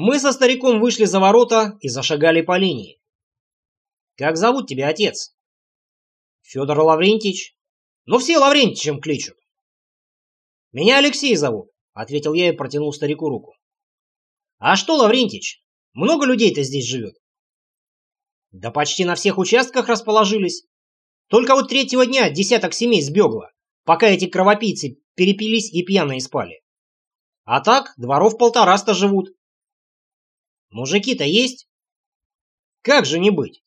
Мы со стариком вышли за ворота и зашагали по линии. «Как зовут тебя, отец?» «Федор Лаврентьевич». «Ну, все Лаврентьичем кличут». «Меня Алексей зовут», — ответил я и протянул старику руку. «А что, Лаврентьич, много людей-то здесь живет?» «Да почти на всех участках расположились. Только вот третьего дня десяток семей сбегло, пока эти кровопийцы перепились и пьяные спали. А так, дворов полтораста живут. Мужики-то есть? Как же не быть?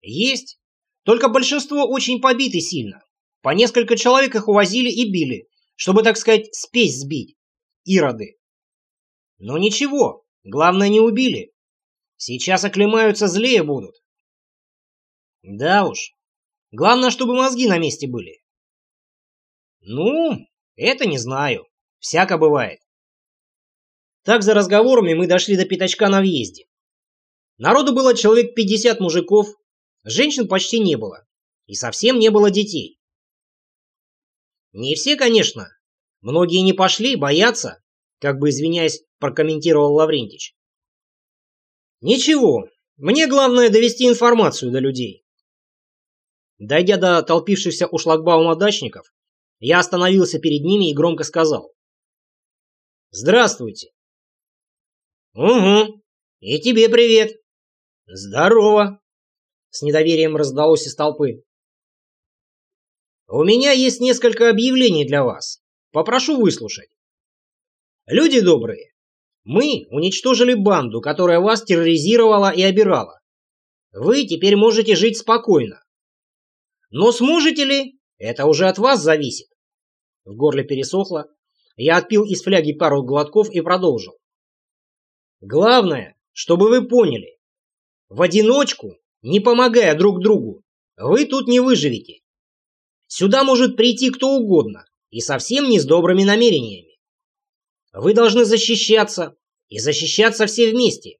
Есть. Только большинство очень побиты сильно. По несколько человек их увозили и били, чтобы, так сказать, спесь сбить. Ироды. Но ничего, главное не убили. Сейчас оклемаются злее будут. Да уж. Главное, чтобы мозги на месте были. Ну, это не знаю. Всяко бывает. Так за разговорами мы дошли до пятачка на въезде. Народу было человек 50 мужиков, женщин почти не было, и совсем не было детей. Не все, конечно. Многие не пошли, боятся, как бы извиняясь, прокомментировал Лаврентич. Ничего, мне главное довести информацию до людей. Дойдя до толпившихся у шлагбаума дачников, я остановился перед ними и громко сказал. «Здравствуйте!» «Угу, и тебе привет!» «Здорово!» С недоверием раздалось из толпы. «У меня есть несколько объявлений для вас. Попрошу выслушать. Люди добрые, мы уничтожили банду, которая вас терроризировала и обирала. Вы теперь можете жить спокойно. Но сможете ли, это уже от вас зависит. В горле пересохло. Я отпил из фляги пару глотков и продолжил. Главное, чтобы вы поняли. В одиночку, не помогая друг другу, вы тут не выживете. Сюда может прийти кто угодно, и совсем не с добрыми намерениями. Вы должны защищаться, и защищаться все вместе.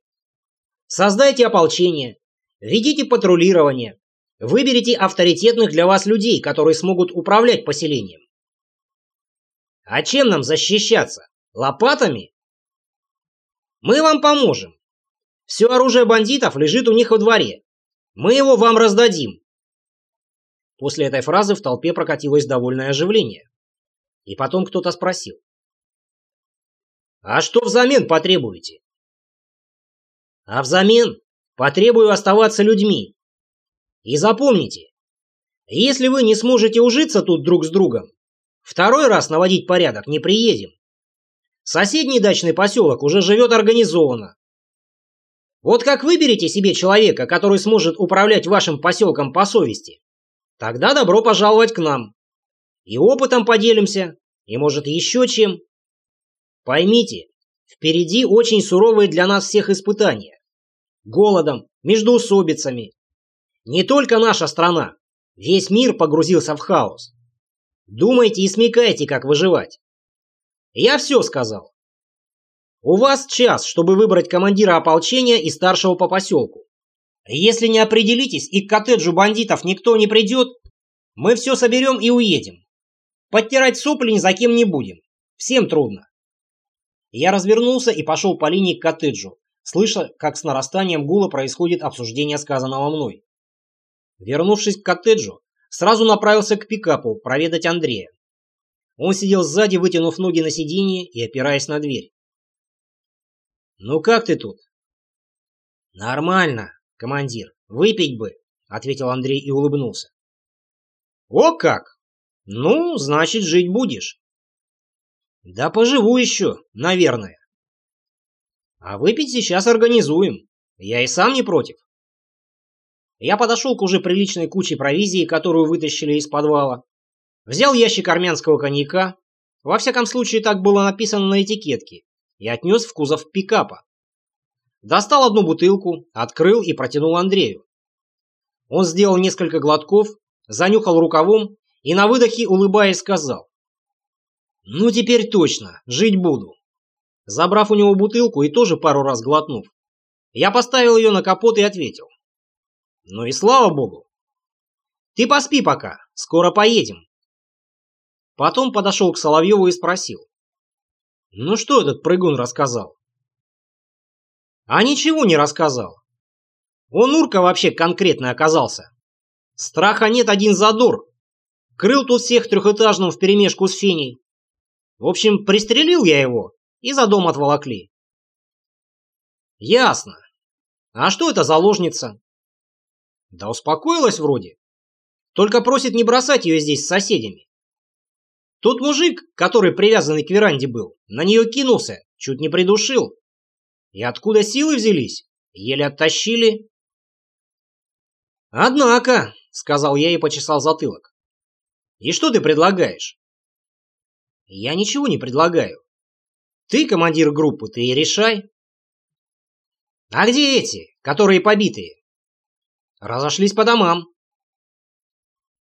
Создайте ополчение, ведите патрулирование, Выберите авторитетных для вас людей, которые смогут управлять поселением. А чем нам защищаться? Лопатами? Мы вам поможем. Все оружие бандитов лежит у них во дворе. Мы его вам раздадим. После этой фразы в толпе прокатилось довольное оживление. И потом кто-то спросил. А что взамен потребуете? А взамен потребую оставаться людьми, и запомните, если вы не сможете ужиться тут друг с другом, второй раз наводить порядок не приедем. Соседний дачный поселок уже живет организованно. Вот как выберете себе человека, который сможет управлять вашим поселком по совести, тогда добро пожаловать к нам. И опытом поделимся, и может еще чем. Поймите, впереди очень суровые для нас всех испытания. Голодом, междоусобицами, не только наша страна. Весь мир погрузился в хаос. Думайте и смекайте, как выживать. Я все сказал. У вас час, чтобы выбрать командира ополчения и старшего по поселку. Если не определитесь и к коттеджу бандитов никто не придет, мы все соберем и уедем. Подтирать сопли ни за кем не будем. Всем трудно. Я развернулся и пошел по линии к коттеджу, слыша, как с нарастанием гула происходит обсуждение сказанного мной. Вернувшись к коттеджу, сразу направился к пикапу проведать Андрея. Он сидел сзади, вытянув ноги на сиденье и опираясь на дверь. «Ну как ты тут?» «Нормально, командир. Выпить бы», — ответил Андрей и улыбнулся. «О как! Ну, значит, жить будешь». «Да поживу еще, наверное». «А выпить сейчас организуем. Я и сам не против». Я подошел к уже приличной куче провизии, которую вытащили из подвала. Взял ящик армянского коньяка, во всяком случае так было написано на этикетке, и отнес в кузов пикапа. Достал одну бутылку, открыл и протянул Андрею. Он сделал несколько глотков, занюхал рукавом и на выдохе, улыбаясь, сказал. «Ну теперь точно, жить буду». Забрав у него бутылку и тоже пару раз глотнув, я поставил ее на капот и ответил. Ну и слава богу. Ты поспи пока, скоро поедем. Потом подошел к Соловьеву и спросил. Ну что этот прыгун рассказал? А ничего не рассказал. Он урка вообще конкретно оказался. Страха нет, один задор. Крыл тут всех трехэтажным вперемешку с Феней. В общем, пристрелил я его и за дом отволокли. Ясно. А что это заложница? Да успокоилась вроде. Только просит не бросать ее здесь с соседями. Тот мужик, который привязанный к веранде был, на нее кинулся, чуть не придушил. И откуда силы взялись? Еле оттащили. «Однако», — сказал я и почесал затылок. «И что ты предлагаешь?» «Я ничего не предлагаю. Ты командир группы, ты и решай». «А где эти, которые побитые?» «Разошлись по домам».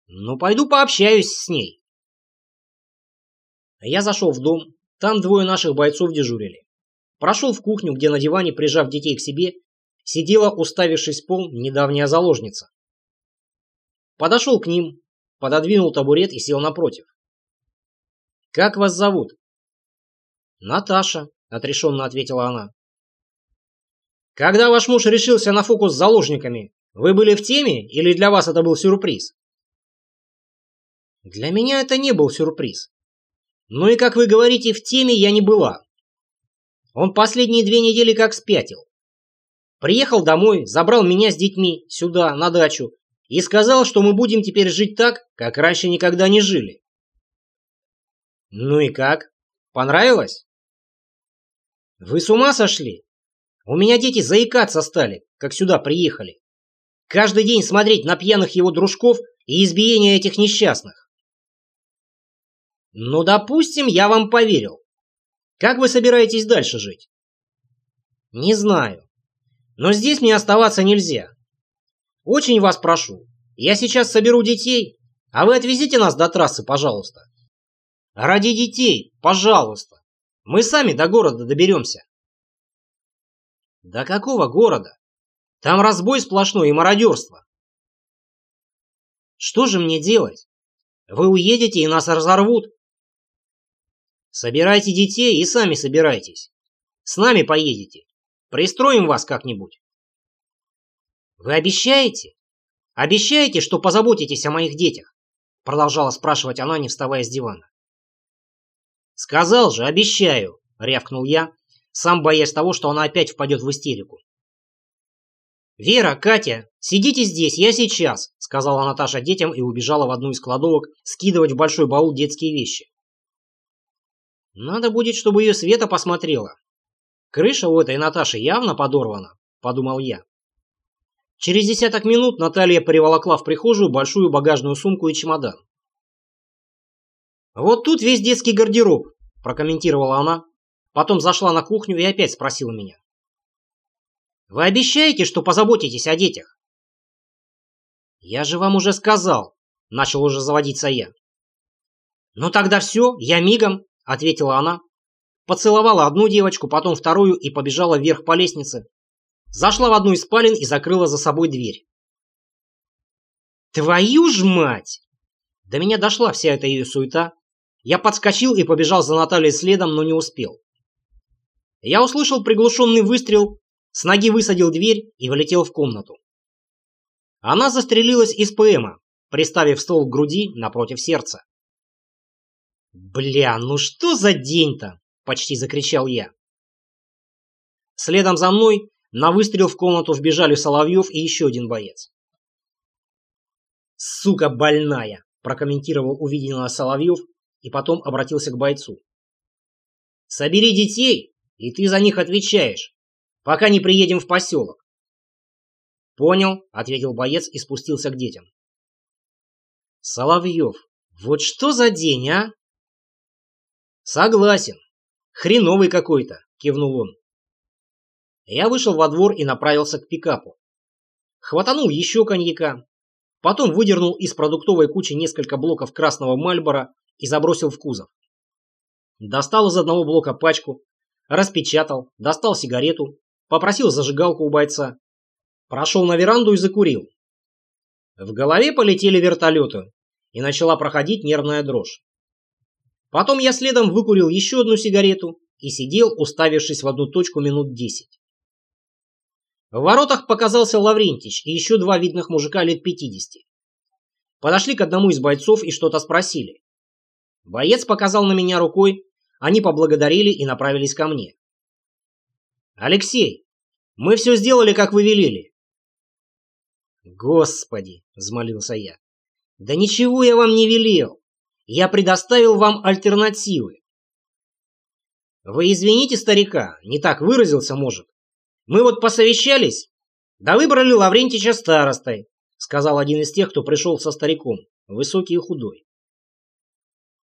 «Ну, пойду пообщаюсь с ней». Я зашел в дом, там двое наших бойцов дежурили. Прошел в кухню, где на диване, прижав детей к себе, сидела, уставившись в пол, недавняя заложница. Подошел к ним, пододвинул табурет и сел напротив. «Как вас зовут?» «Наташа», — отрешенно ответила она. «Когда ваш муж решился на фокус с заложниками, вы были в теме или для вас это был сюрприз?» «Для меня это не был сюрприз. Ну и, как вы говорите, в теме я не была. Он последние две недели как спятил. Приехал домой, забрал меня с детьми сюда, на дачу, и сказал, что мы будем теперь жить так, как раньше никогда не жили. Ну и как? Понравилось? Вы с ума сошли? У меня дети заикаться стали, как сюда приехали. Каждый день смотреть на пьяных его дружков и избиение этих несчастных. Ну, допустим, я вам поверил. Как вы собираетесь дальше жить? Не знаю. Но здесь мне оставаться нельзя. Очень вас прошу. Я сейчас соберу детей, а вы отвезите нас до трассы, пожалуйста. Ради детей, пожалуйста. Мы сами до города доберемся. До какого города? Там разбой сплошной и мародерство. Что же мне делать? Вы уедете и нас разорвут. Собирайте детей и сами собирайтесь. С нами поедете. Пристроим вас как-нибудь. Вы обещаете? Обещаете, что позаботитесь о моих детях? Продолжала спрашивать она, не вставая с дивана. Сказал же, обещаю, рявкнул я, сам боясь того, что она опять впадет в истерику. «Вера, Катя, сидите здесь, я сейчас», — сказала Наташа детям и убежала в одну из кладовок скидывать в большой баул детские вещи. Надо будет, чтобы ее Света посмотрела. Крыша у этой Наташи явно подорвана, подумал я. Через десяток минут Наталья приволокла в прихожую большую багажную сумку и чемодан. «Вот тут весь детский гардероб», – прокомментировала она. Потом зашла на кухню и опять спросила меня. «Вы обещаете, что позаботитесь о детях?» «Я же вам уже сказал», – начал уже заводиться я. «Ну тогда все, я мигом», ответила она, поцеловала одну девочку, потом вторую и побежала вверх по лестнице. Зашла в одну из спален и закрыла за собой дверь. Твою ж мать! До меня дошла вся эта ее суета. Я подскочил и побежал за Натальей следом, но не успел. Я услышал приглушенный выстрел, с ноги высадил дверь и вылетел в комнату. Она застрелилась из ПМа, приставив ствол к груди напротив сердца. «Бля, ну что за день-то?» – почти закричал я. Следом за мной на выстрел в комнату вбежали Соловьев и еще один боец. «Сука больная!» – прокомментировал увиденное Соловьев и потом обратился к бойцу. «Собери детей, и ты за них отвечаешь, пока не приедем в поселок». «Понял», – ответил боец и спустился к детям. «Соловьев, вот что за день, а?» «Согласен. Хреновый какой-то», — кивнул он. Я вышел во двор и направился к пикапу. Хватанул еще коньяка. Потом выдернул из продуктовой кучи несколько блоков красного мальбора и забросил в кузов. Достал из одного блока пачку, распечатал, достал сигарету, попросил зажигалку у бойца. Прошел на веранду и закурил. В голове полетели вертолеты, и начала проходить нервная дрожь. Потом я следом выкурил еще одну сигарету и сидел, уставившись в одну точку минут десять. В воротах показался Лаврентич и еще два видных мужика лет 50. Подошли к одному из бойцов и что-то спросили. Боец показал на меня рукой, они поблагодарили и направились ко мне. «Алексей, мы все сделали, как вы велели». «Господи!» — взмолился я. «Да ничего я вам не велел. Я предоставил вам альтернативы». «Вы извините старика, не так выразился, может. Мы вот посовещались, да выбрали Лаврентича старостой», сказал один из тех, кто пришел со стариком, высокий и худой.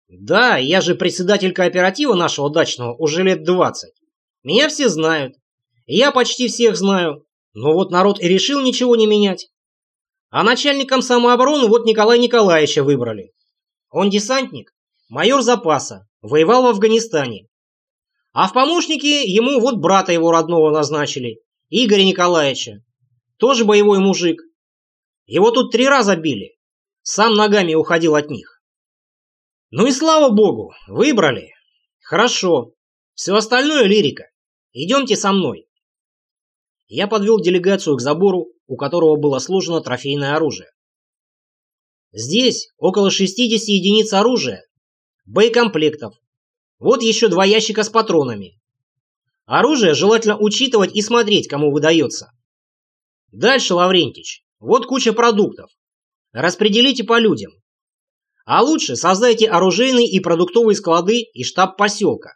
«Да, я же председатель кооператива нашего дачного уже лет двадцать. Меня все знают. Я почти всех знаю. Но вот народ и решил ничего не менять. А начальником самообороны вот Николая Николаевича выбрали. Он десантник, майор запаса, воевал в Афганистане. А в помощники ему вот брата его родного назначили, Игоря Николаевича. Тоже боевой мужик. Его тут три раза били. Сам ногами уходил от них. Ну и слава богу, выбрали. Хорошо. Все остальное лирика. Идемте со мной. Я подвел делегацию к забору, у которого было сложено трофейное оружие. Здесь около 60 единиц оружия, боекомплектов. Вот еще два ящика с патронами. Оружие желательно учитывать и смотреть, кому выдается. Дальше, Лаврентич, вот куча продуктов. Распределите по людям. А лучше создайте оружейные и продуктовые склады и штаб поселка.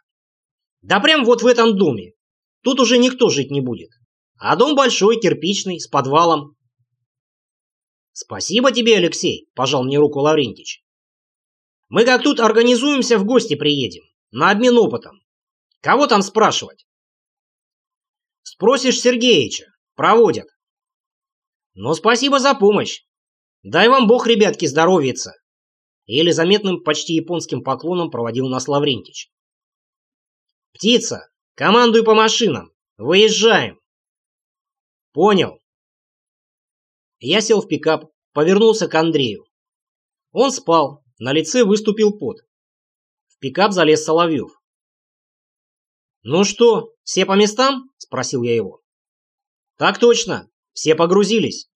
Да прям вот в этом доме. Тут уже никто жить не будет. А дом большой, кирпичный, с подвалом. Спасибо тебе, Алексей, пожал мне руку Лаврентич. Мы как тут организуемся, в гости приедем. На обмен опытом. Кого там спрашивать? Спросишь Сергеича. Проводят. Но спасибо за помощь. Дай вам бог, ребятки, здоровьица еле заметным, почти японским поклоном проводил нас Лаврентич. «Птица, командуй по машинам! Выезжаем!» «Понял!» Я сел в пикап, повернулся к Андрею. Он спал, на лице выступил пот. В пикап залез Соловьев. «Ну что, все по местам?» – спросил я его. «Так точно, все погрузились».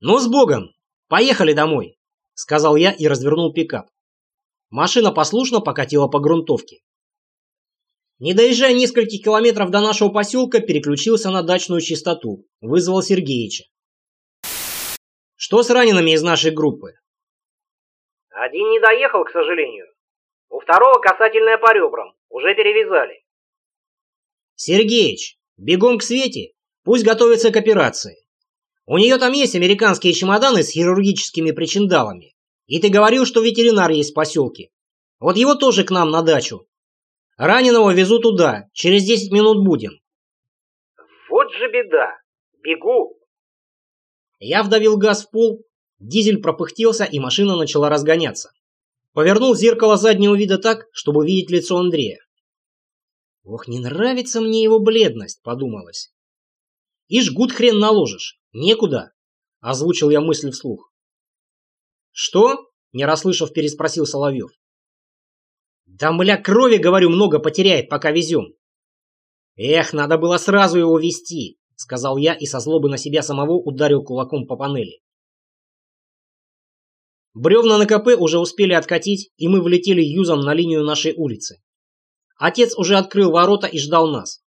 «Ну, с Богом! Поехали домой!» — сказал я и развернул пикап. Машина послушно покатила по грунтовке. Не доезжая нескольких километров до нашего поселка, переключился на дачную частоту, вызвал Сергеича. «Что с ранеными из нашей группы?» «Один не доехал, к сожалению. У второго касательное по ребрам. Уже перевязали». «Сергеич, бегом к Свете. Пусть готовится к операции. У нее там есть американские чемоданы с хирургическими причиндалами. И ты говорил, что ветеринар есть в поселке. Вот его тоже к нам на дачу. Раненого везу туда. Через 10 минут будем. Вот же беда. Бегу. Я вдавил газ в пол, дизель пропыхтелся, и машина начала разгоняться. Повернул зеркало заднего вида так, чтобы видеть лицо Андрея. Ох, не нравится мне его бледность, подумалось. И жгут хрен наложишь. Некуда, озвучил я мысль вслух. Что? Не расслышав, переспросил Соловьев. Да, мля, крови, говорю, много потеряет, пока везем. Эх, надо было сразу его вести, сказал я и со злобы на себя самого ударил кулаком по панели. Бревна на КП уже успели откатить, и мы влетели юзом на линию нашей улицы. Отец уже открыл ворота и ждал нас.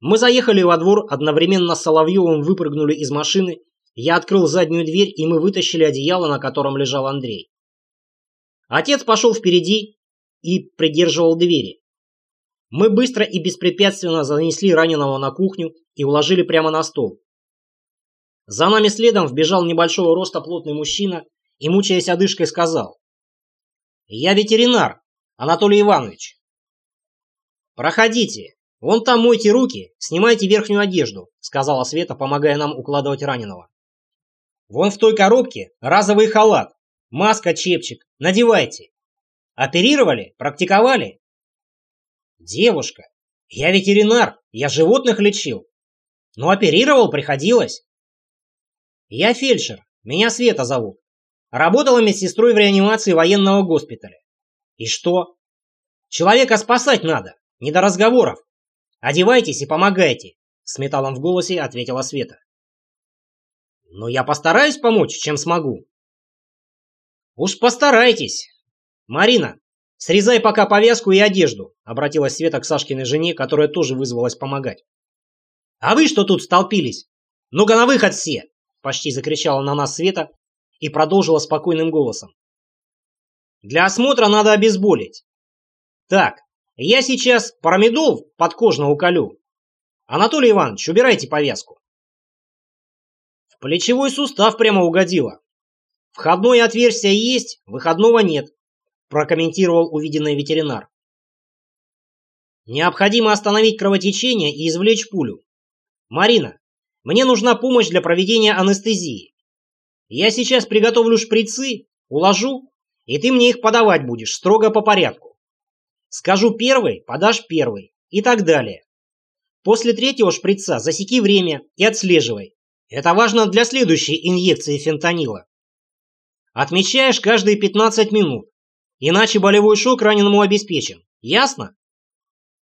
Мы заехали во двор, одновременно с Соловьевым выпрыгнули из машины, я открыл заднюю дверь, и мы вытащили одеяло, на котором лежал Андрей. Отец пошел впереди и придерживал двери. Мы быстро и беспрепятственно занесли раненого на кухню и уложили прямо на стол. За нами следом вбежал небольшого роста плотный мужчина и, мучаясь одышкой, сказал. «Я ветеринар, Анатолий Иванович». «Проходите, «Вон там мойте руки, снимайте верхнюю одежду», — сказала Света, помогая нам укладывать раненого. «Вон в той коробке разовый халат, маска, чепчик. Надевайте. Оперировали? Практиковали?» «Девушка, я ветеринар, я животных лечил. Но оперировал приходилось». «Я фельдшер, меня Света зовут. Работала медсестрой в реанимации военного госпиталя. И что? Человека спасать надо, не до разговоров. Одевайтесь и помогайте. С металлом в голосе ответила Света. Но я постараюсь помочь, чем смогу. Уж постарайтесь. Марина, срезай пока повязку и одежду, обратилась Света к Сашкиной жене, которая тоже вызвалась помогать. А вы что тут столпились? Ну-ка на выход все! Почти закричала на нас Света и продолжила спокойным голосом. Для осмотра надо обезболить. Так, я сейчас парамидол подкожно уколю. Анатолий Иванович, убирайте повязку. В плечевой сустав прямо угодило. Входное отверстие есть, выходного нет, прокомментировал увиденный ветеринар. Необходимо остановить кровотечение и извлечь пулю. Марина, мне нужна помощь для проведения анестезии. Я сейчас приготовлю шприцы, уложу, и ты мне их подавать будешь строго по порядку. Скажу первый, подашь первый и так далее. После третьего шприца засеки время и отслеживай. Это важно для следующей инъекции фентанила. Отмечаешь каждые 15 минут, иначе болевой шок раненому обеспечен. Ясно?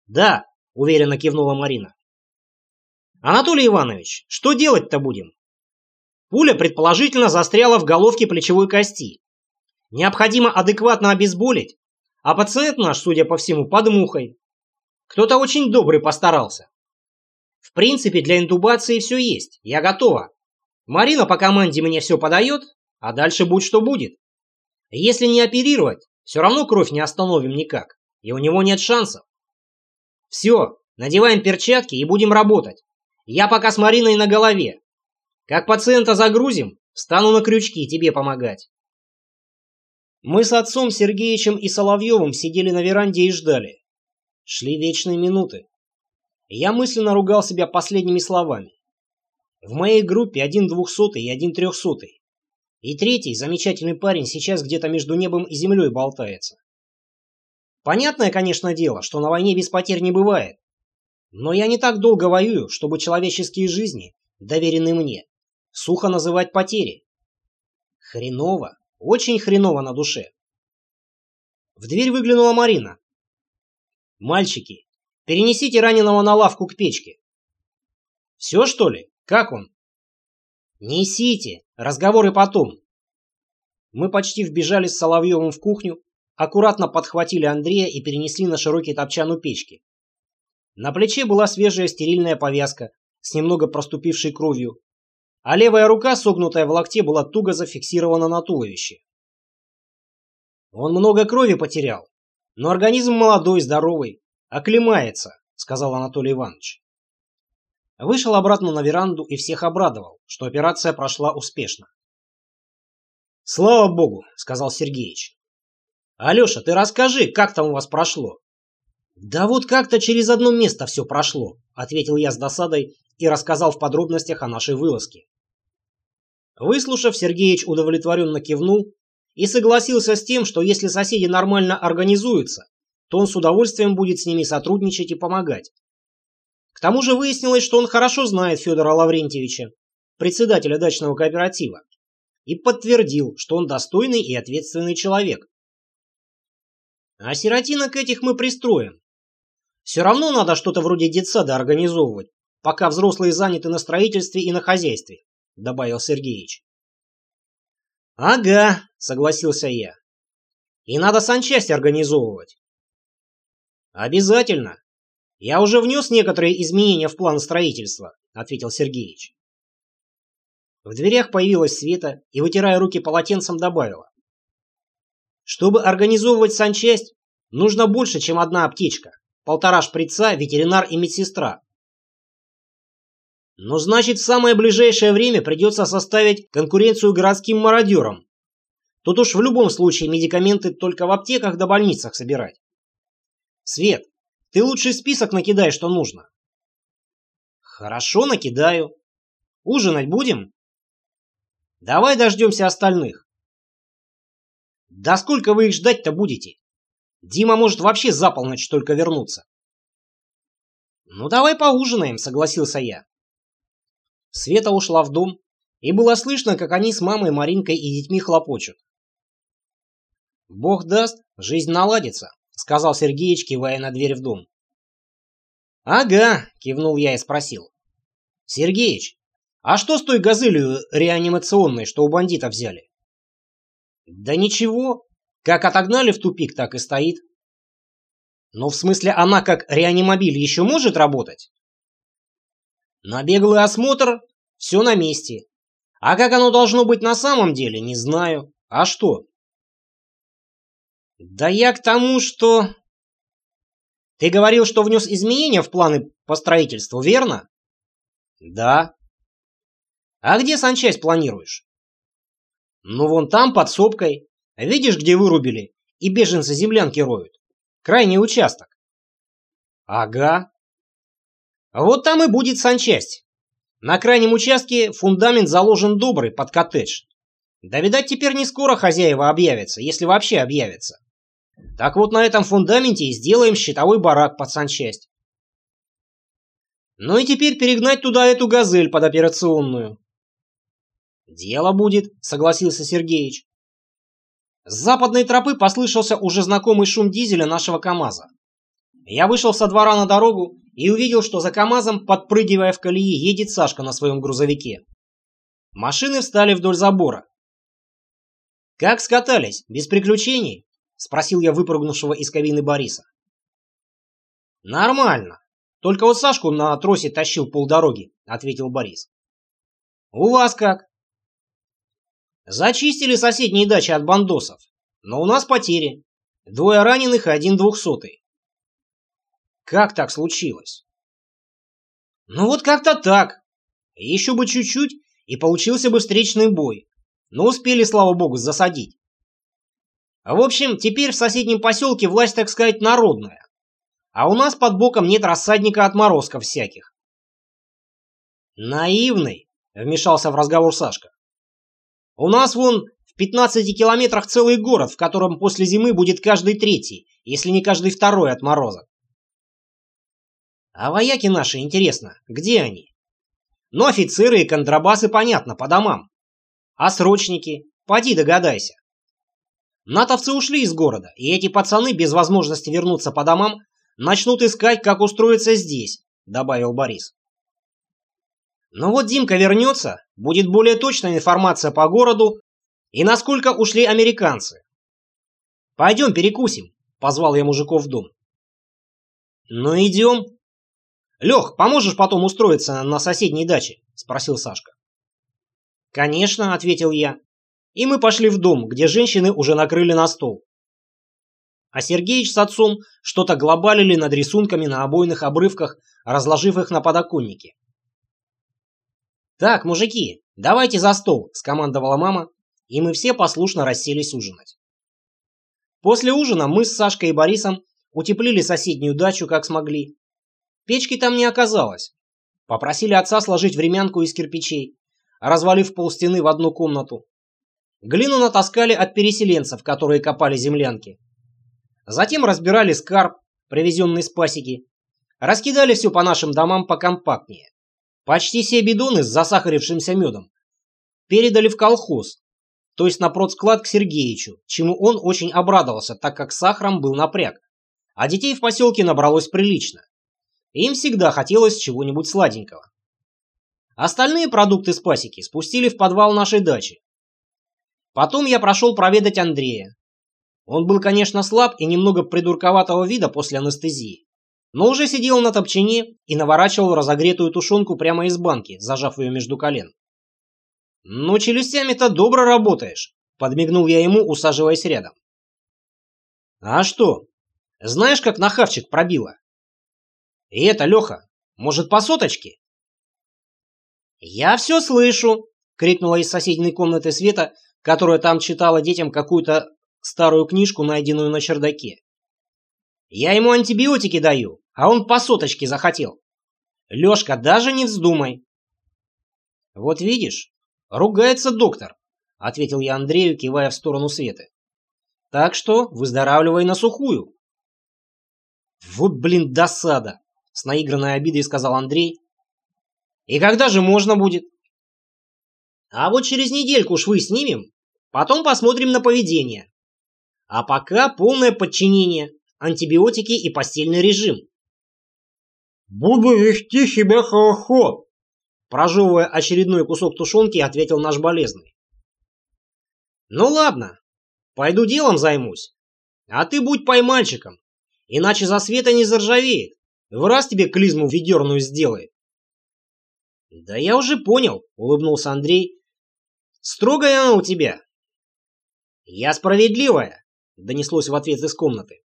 Да, уверенно кивнула Марина. Анатолий Иванович, что делать-то будем? Пуля предположительно застряла в головке плечевой кости. Необходимо адекватно обезболить, а пациент наш, судя по всему, под мухой. Кто-то очень добрый постарался. В принципе, для интубации все есть, я готова. Марина по команде мне все подает, а дальше будь что будет. Если не оперировать, все равно кровь не остановим никак, и у него нет шансов. Все, надеваем перчатки и будем работать. Я пока с Мариной на голове. Как пациента загрузим, стану на крючки тебе помогать. Мы с отцом Сергеичем и Соловьевым сидели на веранде и ждали. Шли вечные минуты. Я мысленно ругал себя последними словами. В моей группе один двухсотый и один трехсотый. И третий, замечательный парень, сейчас где-то между небом и землей болтается. Понятное, конечно, дело, что на войне без потерь не бывает. Но я не так долго воюю, чтобы человеческие жизни, доверенные мне, сухо называть потери. Хреново, очень хреново на душе. В дверь выглянула Марина. «Мальчики, Перенесите раненого на лавку к печке. Все, что ли? Как он? Несите, разговоры потом. Мы почти вбежали с Соловьевым в кухню, аккуратно подхватили Андрея и перенесли на широкий топчан у печки. На плече была свежая стерильная повязка с немного проступившей кровью, а левая рука, согнутая в локте, была туго зафиксирована на туловище. Он много крови потерял, но организм молодой, здоровый, «Оклемается», — сказал Анатолий Иванович. Вышел обратно на веранду и всех обрадовал, что операция прошла успешно. «Слава богу», — сказал Сергеич. «Алеша, ты расскажи, как там у вас прошло?» «Да вот как-то через одно место все прошло», — ответил я с досадой и рассказал в подробностях о нашей вылазке. Выслушав, Сергеич удовлетворенно кивнул и согласился с тем, что если соседи нормально организуются, то он с удовольствием будет с ними сотрудничать и помогать. К тому же выяснилось, что он хорошо знает Федора Лаврентьевича, председателя дачного кооператива, и подтвердил, что он достойный и ответственный человек. А сиротинок этих мы пристроим. Все равно надо что-то вроде детсада организовывать, пока взрослые заняты на строительстве и на хозяйстве, добавил Сергеич. Ага, согласился я. И надо санчасть организовывать. «Обязательно. Я уже внес некоторые изменения в план строительства», — ответил Сергеич. В дверях появилась Света и, вытирая руки полотенцем, добавила. «Чтобы организовывать санчасть, нужно больше, чем одна аптечка, полтора шприца, ветеринар и медсестра. Но значит, в самое ближайшее время придется составить конкуренцию городским мародерам. Тут уж в любом случае медикаменты только в аптеках да больницах собирать. Свет, ты лучший список накидай, что нужно. Хорошо, накидаю. Ужинать будем? Давай дождемся остальных. Да сколько вы их ждать-то будете? Дима может вообще за полночь только вернуться. Ну давай поужинаем, согласился я. Света ушла в дом, и было слышно, как они с мамой, Маринкой и детьми хлопочут. Бог даст, жизнь наладится сказал Сергеич, кивая на дверь в дом. «Ага», — кивнул я и спросил. Сергеич, а что с той газелью реанимационной, что у бандита взяли? Да ничего. Как отогнали в тупик, так и стоит. Но в смысле она как реанимобиль еще может работать? На беглый осмотр все на месте. А как оно должно быть на самом деле, не знаю. А что? Да я к тому, что... Ты говорил, что внес изменения в планы по строительству, верно? Да. А где санчасть планируешь? Ну вон там, под сопкой. Видишь, где вырубили? И беженцы землянки роют. Крайний участок. Ага. Вот там и будет санчасть. На крайнем участке фундамент заложен добрый под коттедж. Да, видать, теперь не скоро хозяева объявятся, если вообще объявятся. Так вот на этом фундаменте и сделаем щитовой барак под санчасть. Ну и теперь перегнать туда эту газель под операционную. Дело будет, согласился Сергеич. С западной тропы послышался уже знакомый шум дизеля нашего КамАЗа. Я вышел со двора на дорогу и увидел, что за КамАЗом, подпрыгивая в колеи, едет Сашка на своем грузовике. Машины встали вдоль забора. «Как скатались? Без приключений?» — спросил я выпрыгнувшего из кабины Бориса. «Нормально. Только вот Сашку на тросе тащил полдороги», — ответил Борис. «У вас как?» «Зачистили соседние дачи от бандосов, но у нас потери. Двое раненых и один двухсотый. Как так случилось? Ну вот как-то так. Еще бы чуть-чуть, и получился бы встречный бой. Но успели, слава богу, засадить. В общем, теперь в соседнем поселке власть, так сказать, народная. А у нас под боком нет рассадника отморозков всяких. Наивный, вмешался в разговор Сашка. У нас вон в 15 километрах целый город, в котором после зимы будет каждый третий, если не каждый второй отморозок. А вояки наши, интересно, где они? Ну, офицеры и контрабасы, понятно, по домам. А срочники? Поди догадайся. Натовцы ушли из города, и эти пацаны без возможности вернуться по домам начнут искать, как устроиться здесь, добавил Борис. Но вот Димка вернется, будет более точная информация по городу и насколько ушли американцы. Пойдем перекусим, позвал я мужиков в дом. Ну идем, «Лех, поможешь потом устроиться на соседней даче?» – спросил Сашка. «Конечно», – ответил я. И мы пошли в дом, где женщины уже накрыли на стол. А Сергеич с отцом что-то глобалили над рисунками на обойных обрывках, разложив их на подоконнике. «Так, мужики, давайте за стол», – скомандовала мама, и мы все послушно расселись ужинать. После ужина мы с Сашкой и Борисом утеплили соседнюю дачу, как смогли, Печки там не оказалось. Попросили отца сложить времянку из кирпичей, развалив полстены в одну комнату. Глину натаскали от переселенцев, которые копали землянки. Затем разбирали скарб, привезенный с пасеки. Раскидали все по нашим домам покомпактнее. Почти все бидоны с засахарившимся медом передали в колхоз, то есть на продсклад к Сергеичу, чему он очень обрадовался, так как сахаром был напряг. А детей в поселке набралось прилично. Им всегда хотелось чего-нибудь сладенького. Остальные продукты с пасеки спустили в подвал нашей дачи. Потом я прошел проведать Андрея. Он был, конечно, слаб и немного придурковатого вида после анестезии, но уже сидел на топчине и наворачивал разогретую тушенку прямо из банки, зажав ее между колен. «Ну, челюстями-то добро работаешь», — подмигнул я ему, усаживаясь рядом. «А что? Знаешь, как на хавчик пробило?» И это, Леха, может, по соточке? «Я все слышу!» — крикнула из соседней комнаты Света, которая там читала детям какую-то старую книжку, найденную на чердаке. «Я ему антибиотики даю, а он по соточке захотел. Лешка, даже не вздумай!» «Вот видишь, ругается доктор», — ответил я Андрею, кивая в сторону Светы. «Так что выздоравливай на сухую». «Вот, блин, досада!» с наигранной обидой сказал Андрей. «И когда же можно будет?» «А вот через недельку швы снимем, потом посмотрим на поведение. А пока полное подчинение, антибиотики и постельный режим». «Буду вести себя хорошо», Прожевывая очередной кусок тушенки, ответил наш болезный. Ну ладно, пойду делом займусь. А ты будь поймальчиком, иначе за света не заржавеет. В раз тебе клизму ведерную сделает. Да я уже понял, улыбнулся Андрей. Строгая она у тебя. Я справедливая, донеслось в ответ из комнаты.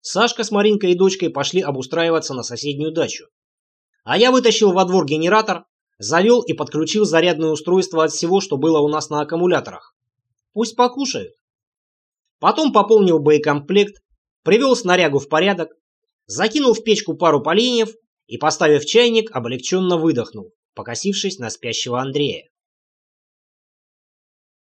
Сашка с Маринкой и дочкой пошли обустраиваться на соседнюю дачу. А я вытащил во двор генератор, завел и подключил зарядное устройство от всего, что было у нас на аккумуляторах. Пусть покушают. Потом пополнил боекомплект, привел снарягу в порядок, закинул в печку пару поленьев и, поставив чайник, облегченно выдохнул, покосившись на спящего Андрея.